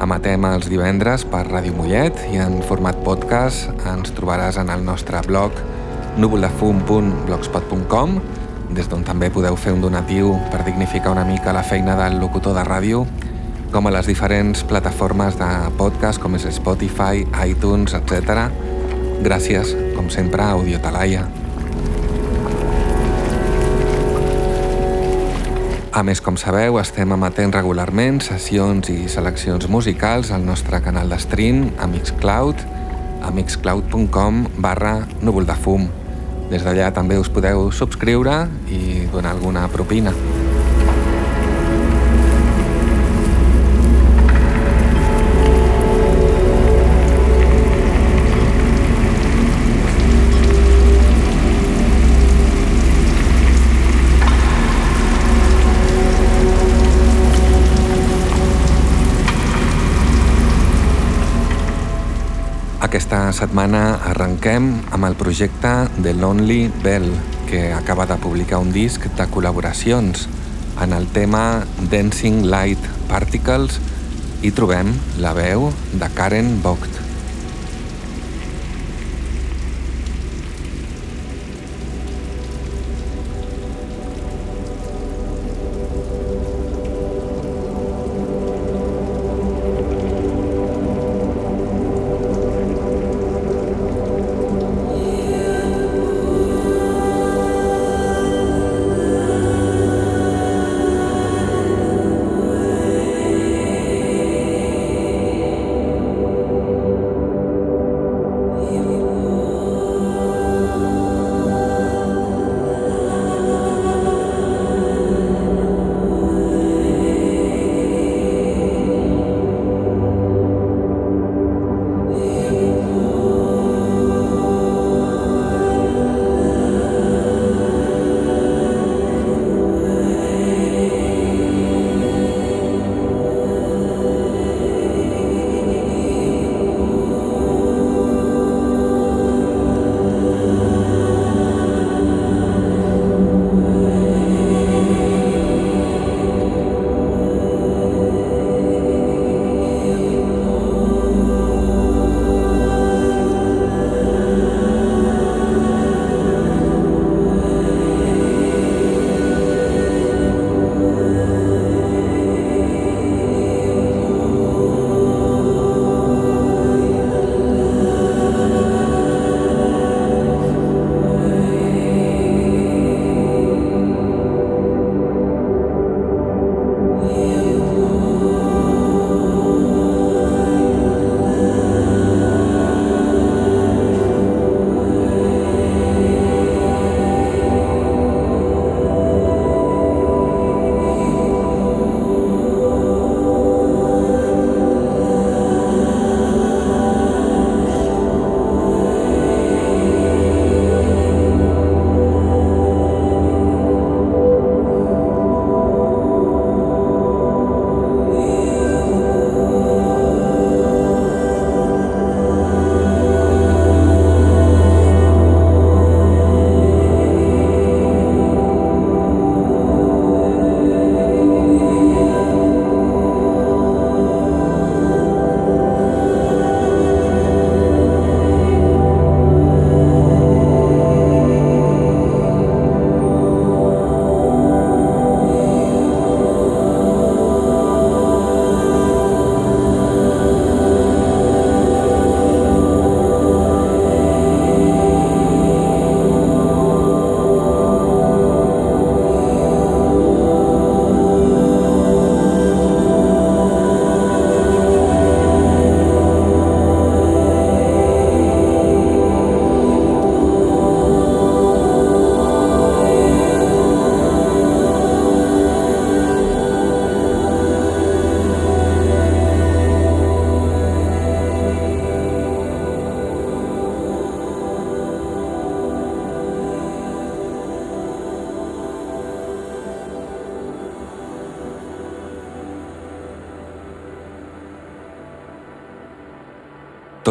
Emetem els divendres per Ràdio Mollet i en format podcast ens trobaràs en el nostre blog núvoldefum.blogspot.com des d'on també podeu fer un donatiu per dignificar una mica la feina del locutor de ràdio com a les diferents plataformes de podcast com és Spotify, iTunes, etc. Gràcies, com sempre, a Audio A més, com sabeu, estem emetent regularment sessions i seleccions musicals al nostre canal de stream a Mixcloud, a mixcloud.com barra núvol de fum. Des d'allà també us podeu subscriure i donar alguna propina. Aquesta setmana arrenquem amb el projecte The Lonely Bell, que acaba de publicar un disc de col·laboracions. En el tema Dancing Light Particles hi trobem la veu de Karen Vogt.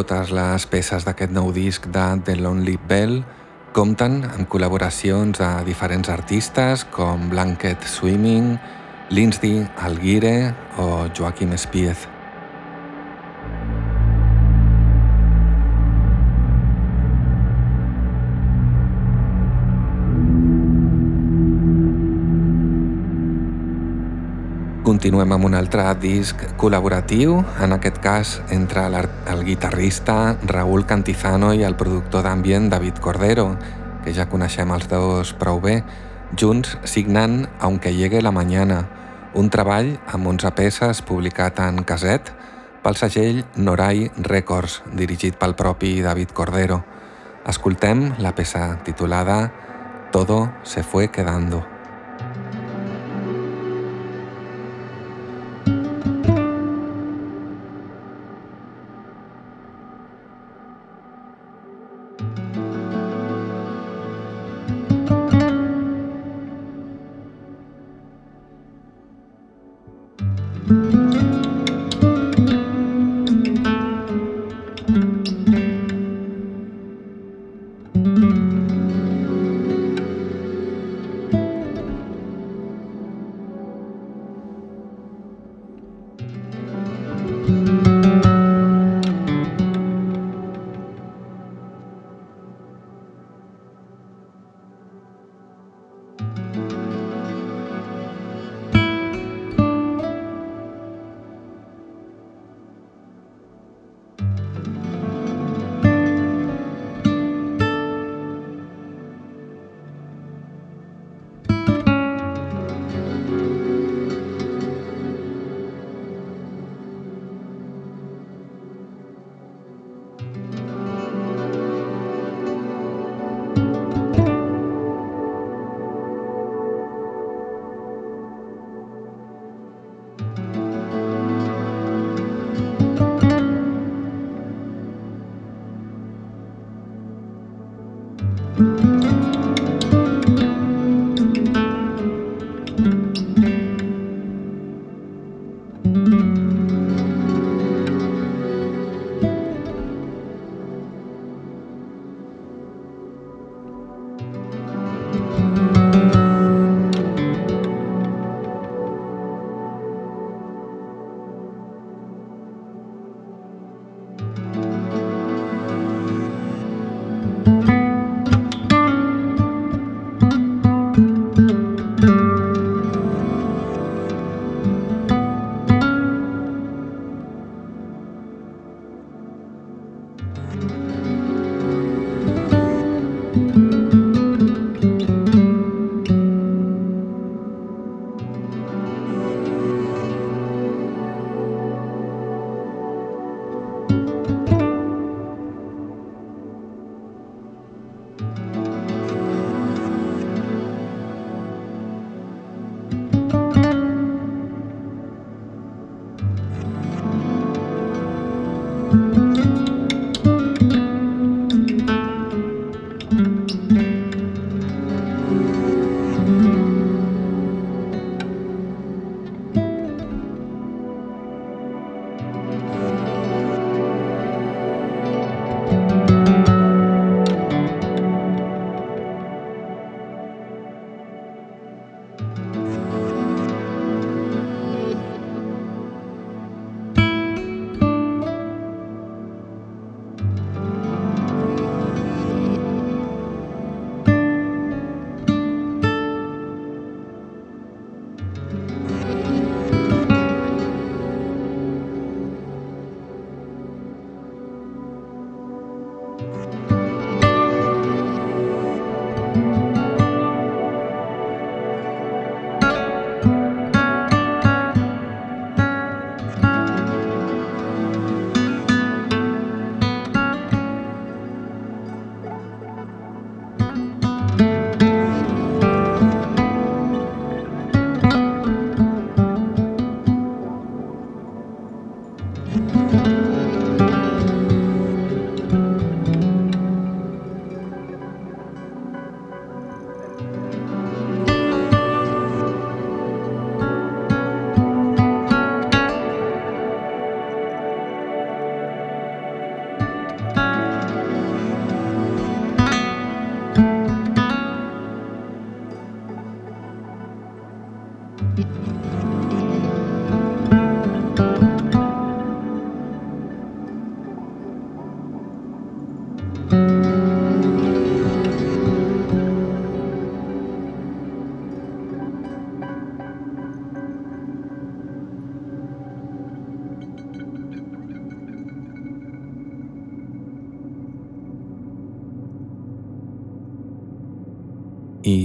Totes les peces d'aquest nou disc de The Lonely Bell compten amb col·laboracions a diferents artistes com Blanket Swimming, Lindsay Alguire o Joaquim Spieth. Continuem amb un altre disc col·laboratiu, en aquest cas entre el guitarrista Raúl Cantizano i el productor d'ambient David Cordero, que ja coneixem els dos prou bé, junts signant Aunque llegue la mañana, un treball amb 11 peces publicat en caset pel segell Norai Records, dirigit pel propi David Cordero. Escoltem la peça titulada Todo se fue quedando.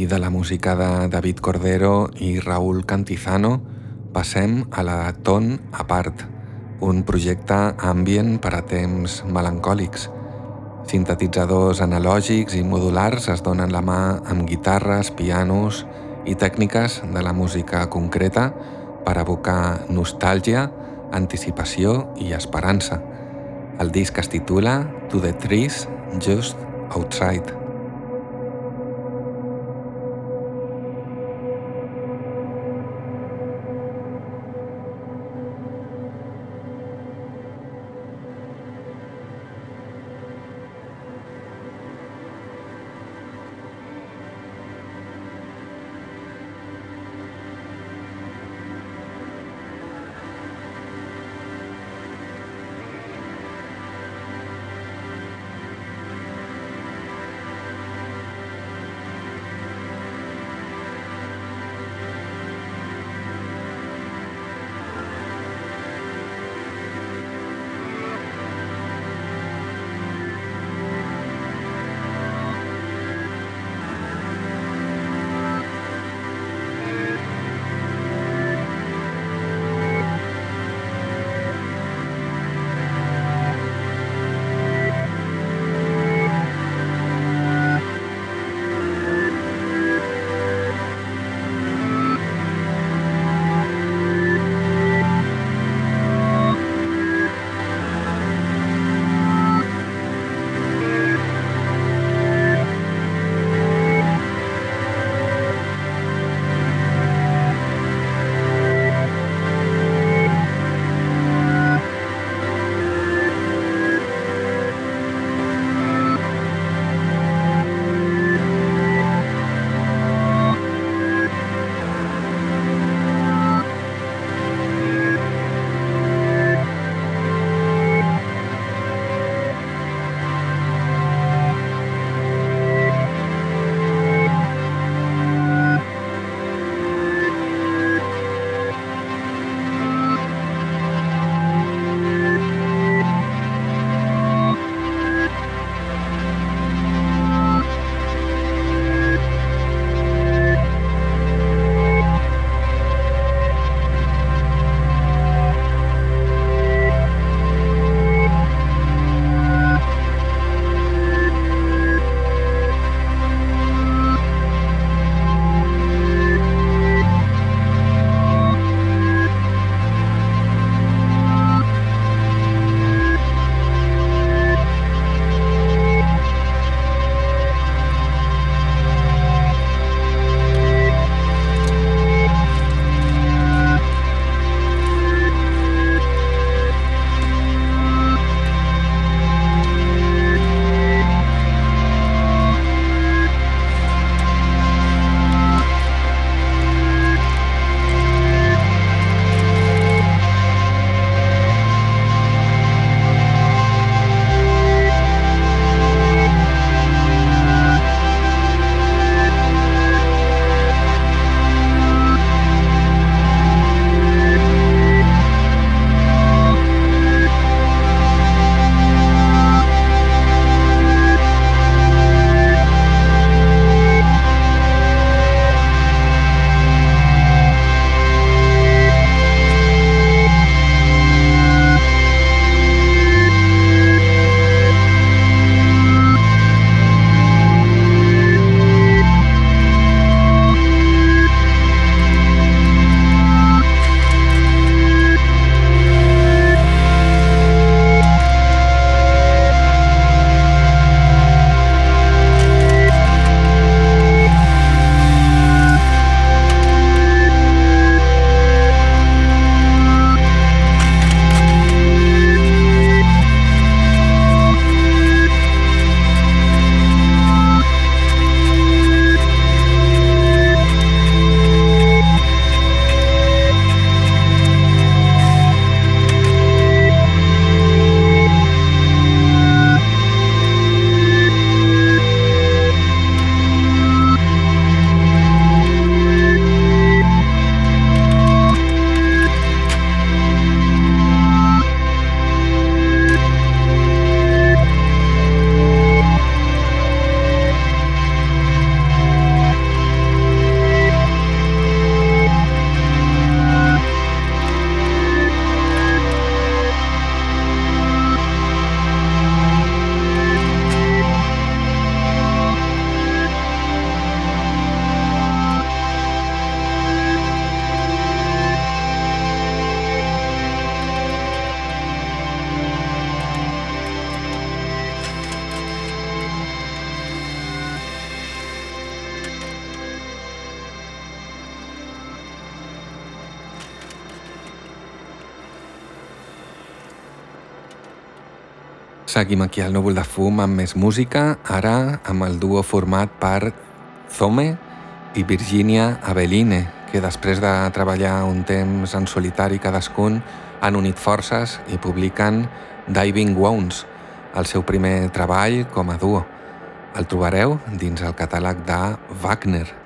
De la música de David Cordero i Raúl Cantizano passem a la Ton Apart, un projecte ambient per a temps melancòlics. Sintetitzadors analògics i modulars es donen la mà amb guitarres, pianos i tècniques de la música concreta per evocar nostàlgia, anticipació i esperança. El disc es titula To the Trees Just Outside. Seguim aquí al núvol de fum amb més música, ara amb el duo format per Zome i Virginia Aveline, que després de treballar un temps en solitari cadascun han unit forces i publiquen Diving Wounds, el seu primer treball com a duo. El trobareu dins el catàleg de Wagner.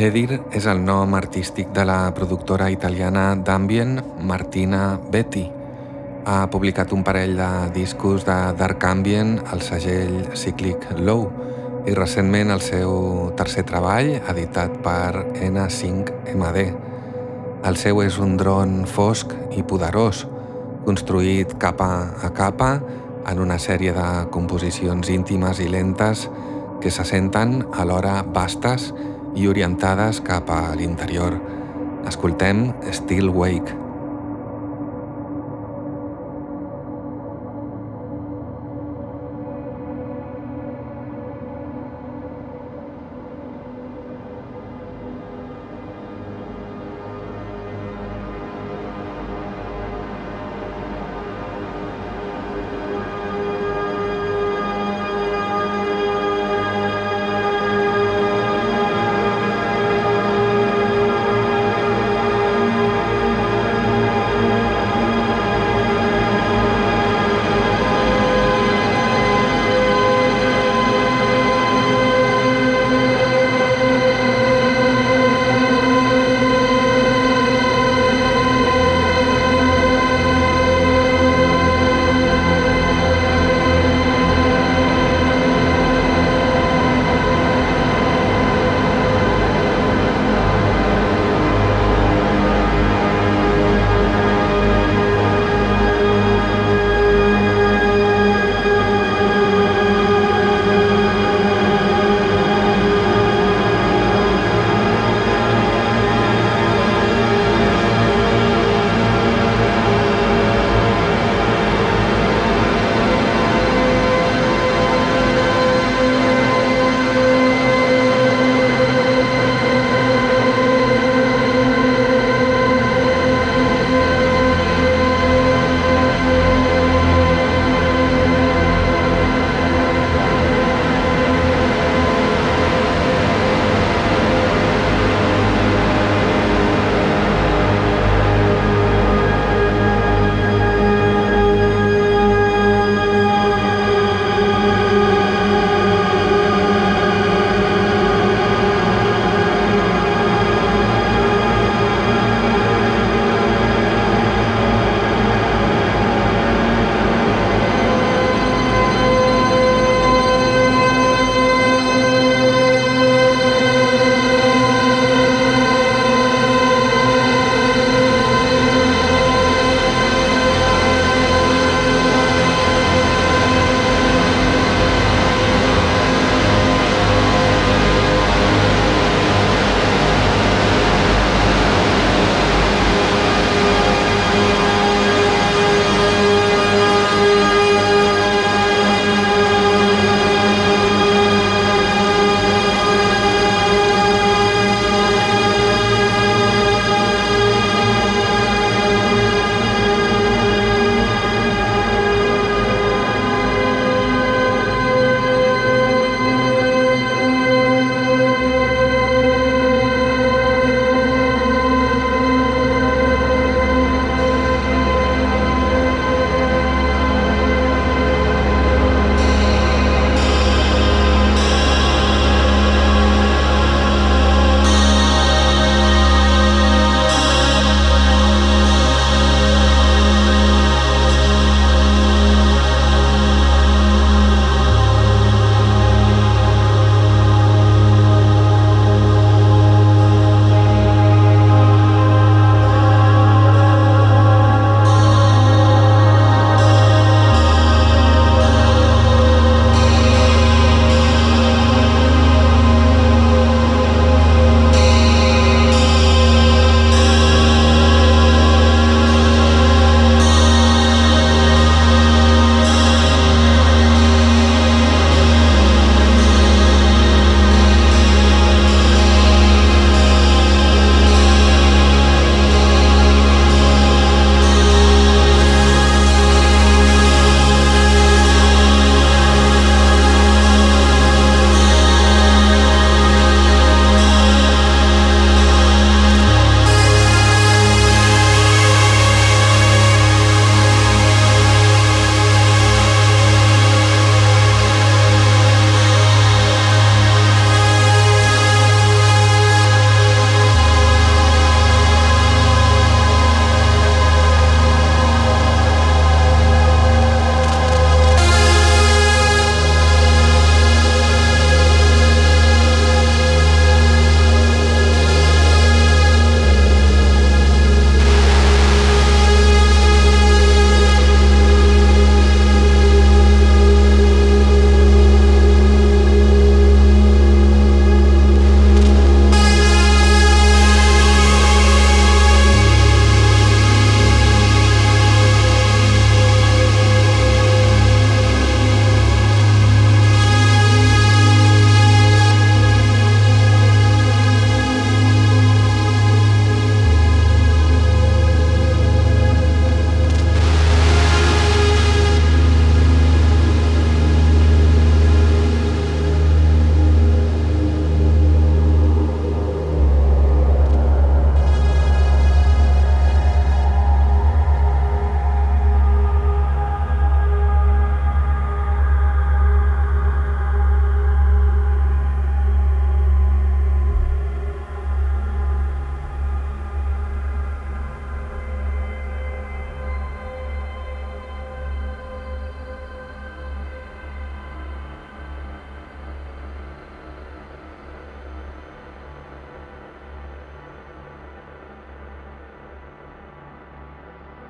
Chedir és el nom artístic de la productora italiana d'ambient Martina Betty. Ha publicat un parell de discos de Dark Ambient al segell Cyclic Low i recentment el seu tercer treball, editat per N5MD. El seu és un dron fosc i poderós, construït capa a capa en una sèrie de composicions íntimes i lentes que se senten alhora vastes i orientades cap a l'interior. Escoltem Still Wake.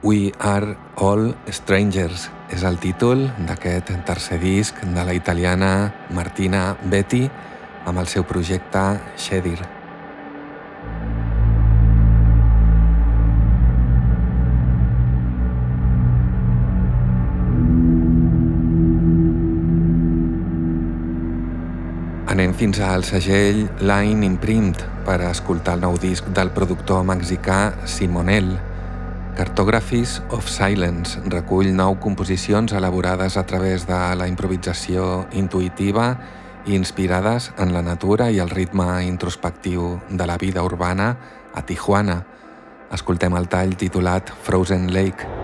We Are All Strangers és el títol d'aquest tercer disc de la italiana Martina Betty amb el seu projecte Shedir. Anem fins al segell Line Imprint per escoltar el nou disc del productor mexicà Simonel, Cartographies of Silence recull nou composicions elaborades a través de la improvisació intuïtiva i inspirades en la natura i el ritme introspectiu de la vida urbana a Tijuana. Escoltem el tall titulat Frozen Lake.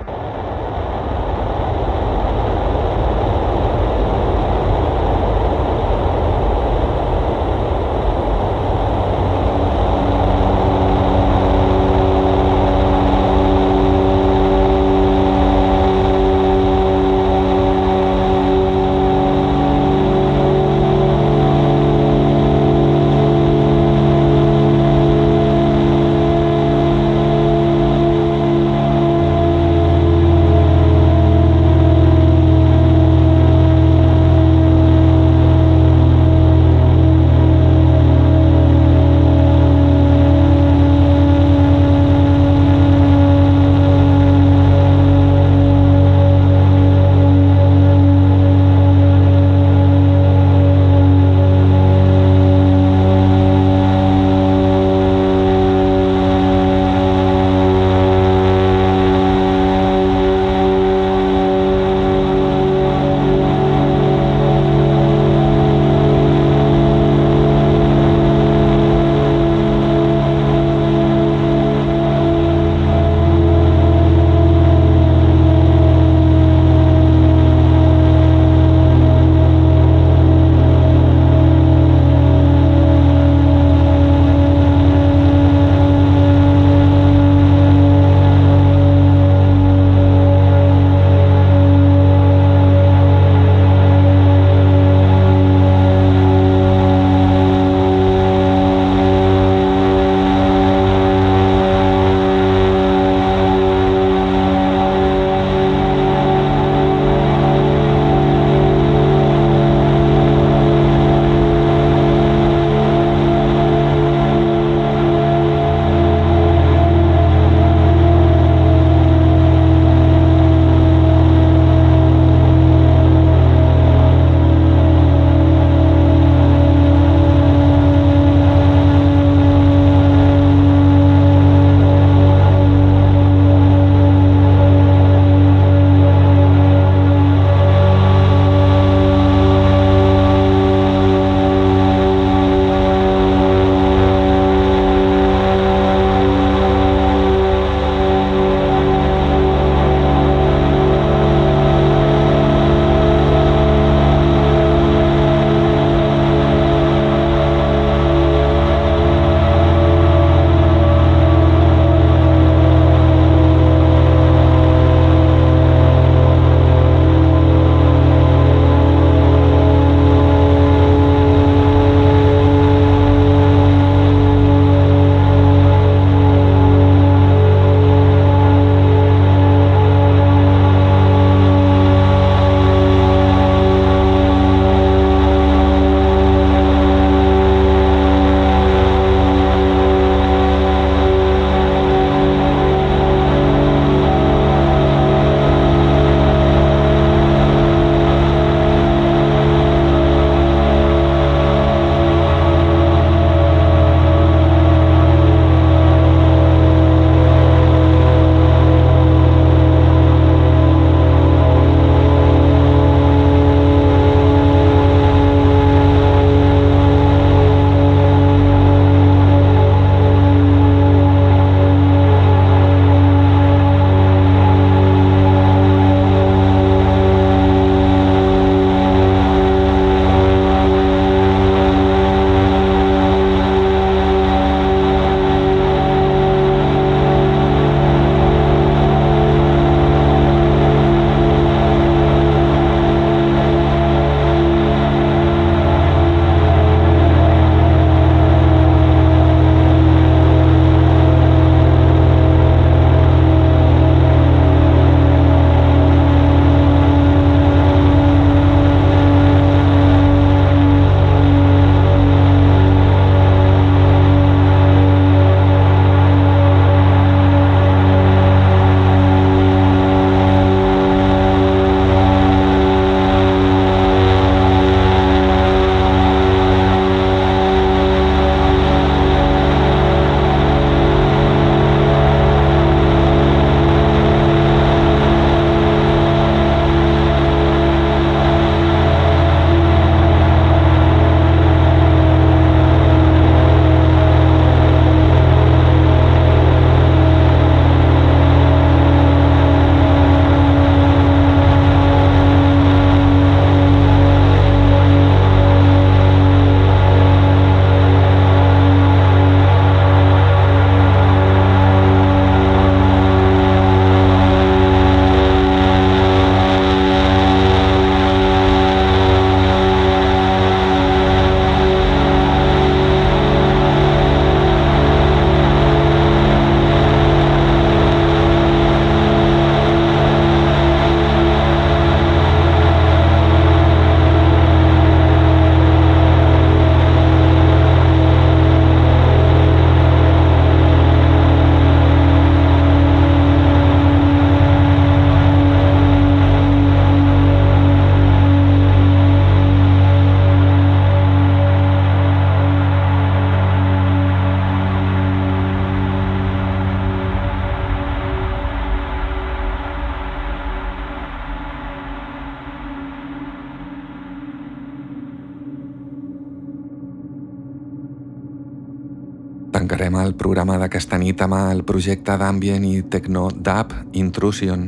Tancarem el programa d'aquesta nit amb el projecte d'ambient i techno dub Intrusion,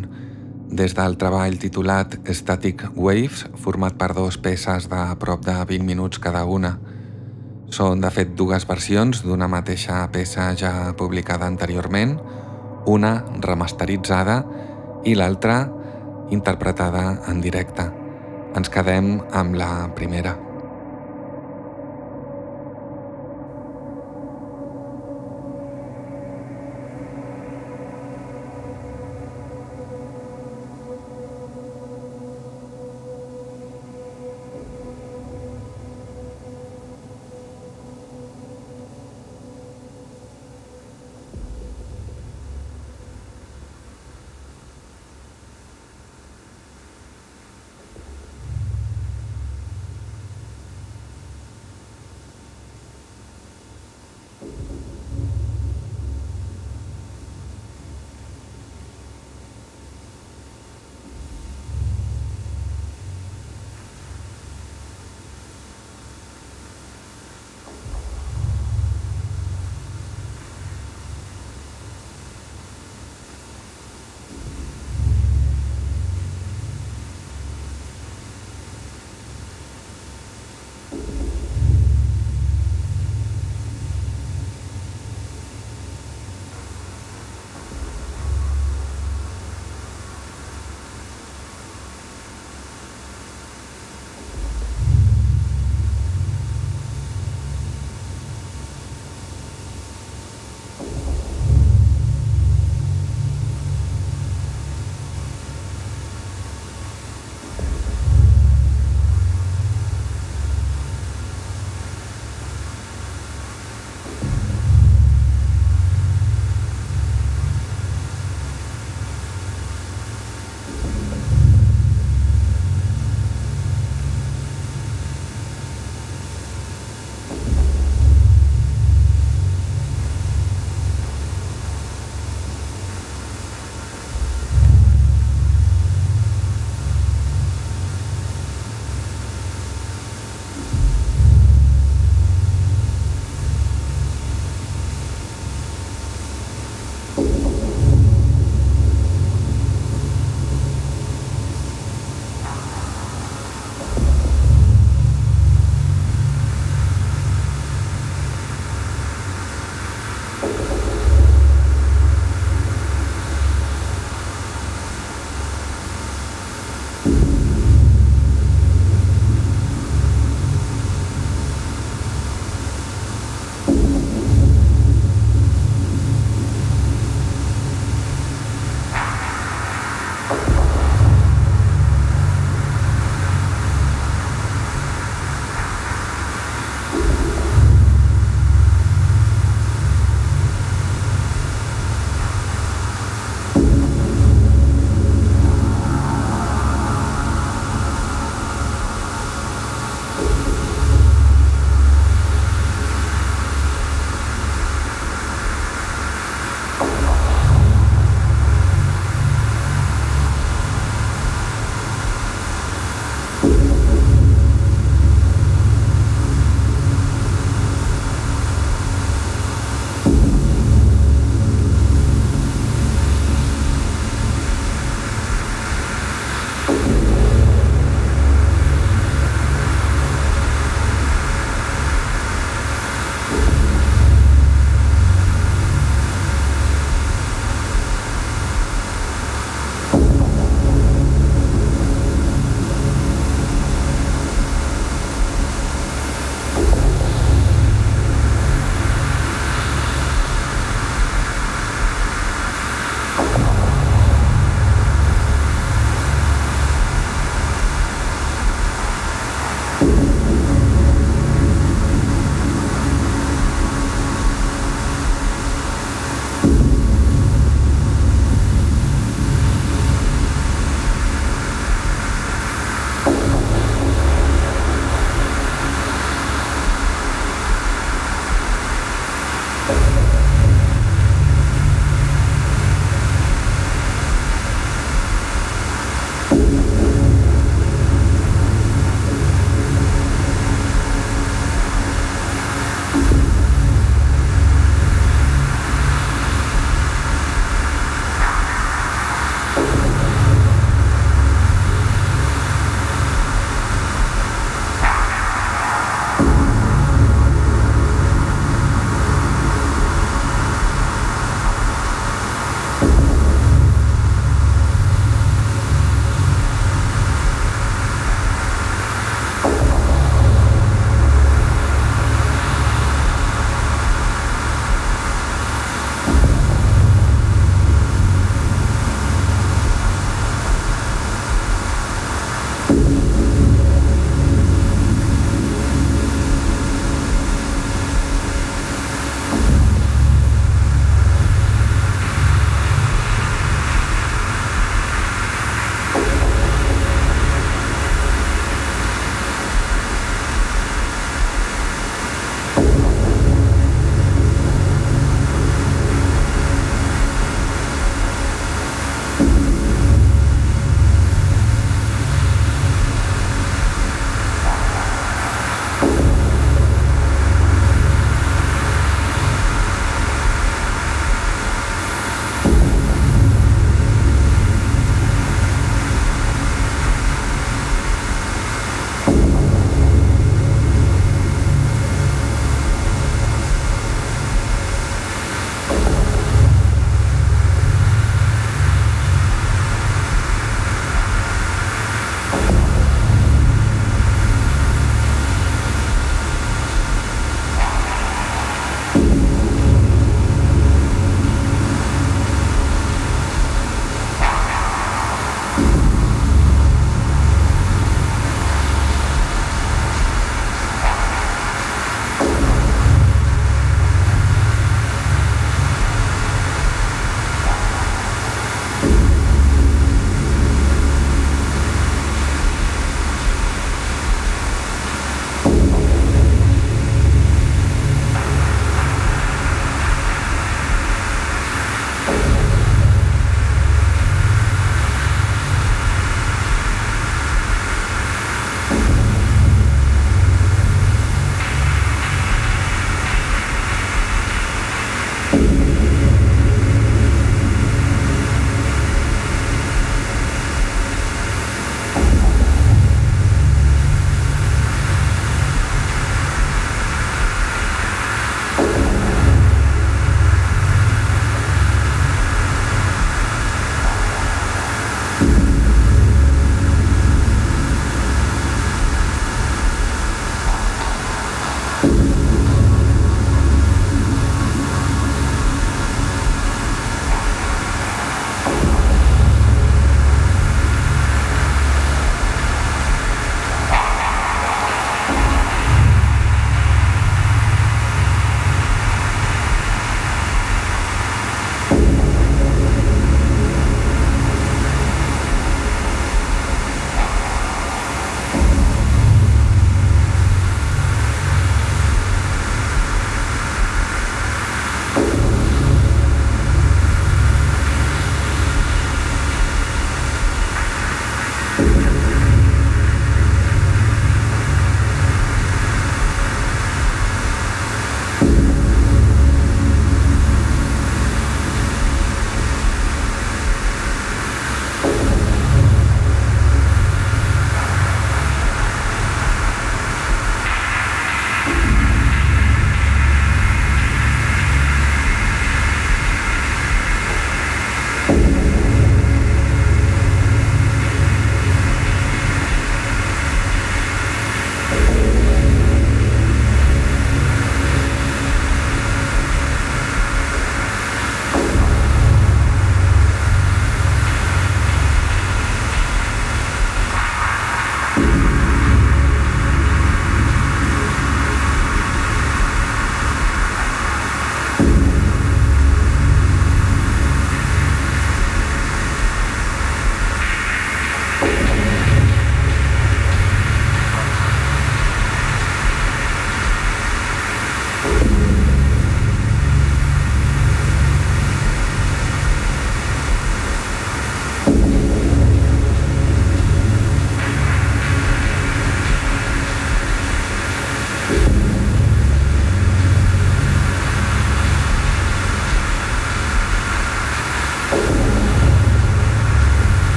des del treball titulat Static Waves, format per dos peces de prop de 20 minuts cada una. Són, de fet, dues versions d'una mateixa peça ja publicada anteriorment, una remasteritzada i l'altra interpretada en directe. Ens quedem amb la primera.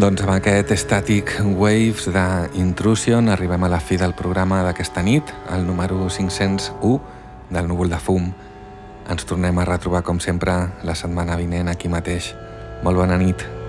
Doncs amb aquest Static Waves d'Intrusion arribem a la fi del programa d'aquesta nit, el número 501 del núvol de fum. Ens tornem a retrobar com sempre la setmana vinent aquí mateix. Molt bona nit.